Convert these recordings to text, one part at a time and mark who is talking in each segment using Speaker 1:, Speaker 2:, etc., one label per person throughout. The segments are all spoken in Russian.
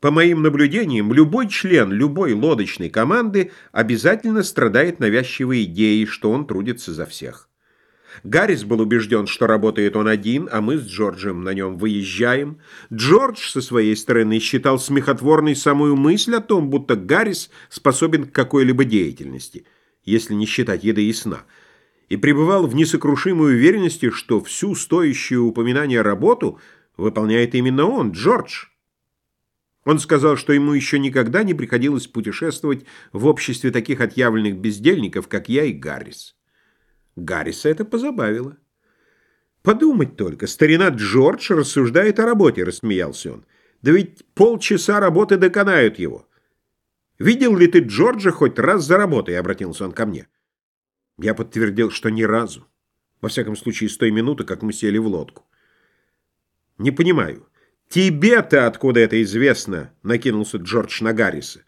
Speaker 1: По моим наблюдениям, любой член любой лодочной команды обязательно страдает навязчивой идеей, что он трудится за всех. Гаррис был убежден, что работает он один, а мы с Джорджем на нем выезжаем. Джордж со своей стороны считал смехотворной самую мысль о том, будто Гаррис способен к какой-либо деятельности, если не считать еды и сна, и пребывал в несокрушимой уверенности, что всю стоящую упоминание работу выполняет именно он, Джордж. Он сказал, что ему еще никогда не приходилось путешествовать в обществе таких отъявленных бездельников, как я и Гаррис. Гарриса это позабавило. «Подумать только, старина Джордж рассуждает о работе», — рассмеялся он. «Да ведь полчаса работы доконают его». «Видел ли ты Джорджа хоть раз за работой?» — обратился он ко мне. Я подтвердил, что ни разу. Во всяком случае, с той минуты, как мы сели в лодку. «Не понимаю, тебе-то откуда это известно?» — накинулся Джордж на Гарриса.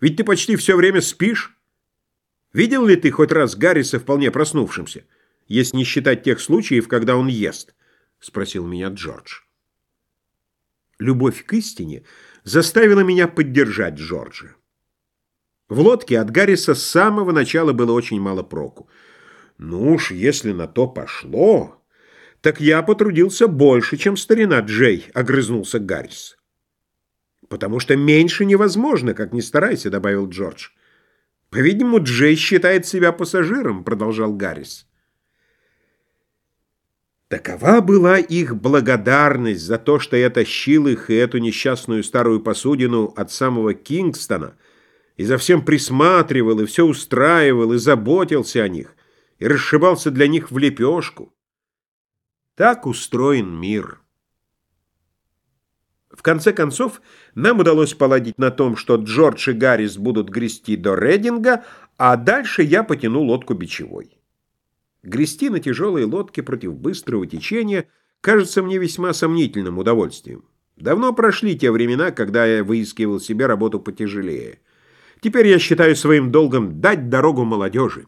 Speaker 1: «Ведь ты почти все время спишь». Видел ли ты хоть раз Гарриса вполне проснувшимся, если не считать тех случаев, когда он ест? Спросил меня Джордж. Любовь к истине заставила меня поддержать Джорджа. В лодке от Гарриса с самого начала было очень мало проку. Ну уж, если на то пошло, так я потрудился больше, чем старина Джей, огрызнулся Гаррис. Потому что меньше невозможно, как ни старайся, добавил Джордж. «По-видимому, Джей считает себя пассажиром», — продолжал Гаррис. Такова была их благодарность за то, что я тащил их и эту несчастную старую посудину от самого Кингстона, и за всем присматривал, и все устраивал, и заботился о них, и расшибался для них в лепешку. Так устроен мир. В конце концов, нам удалось поладить на том, что Джордж и Гаррис будут грести до Рейдинга, а дальше я потяну лодку бичевой. Грести на тяжелой лодке против быстрого течения кажется мне весьма сомнительным удовольствием. Давно прошли те времена, когда я выискивал себе работу потяжелее. Теперь я считаю своим долгом дать дорогу молодежи.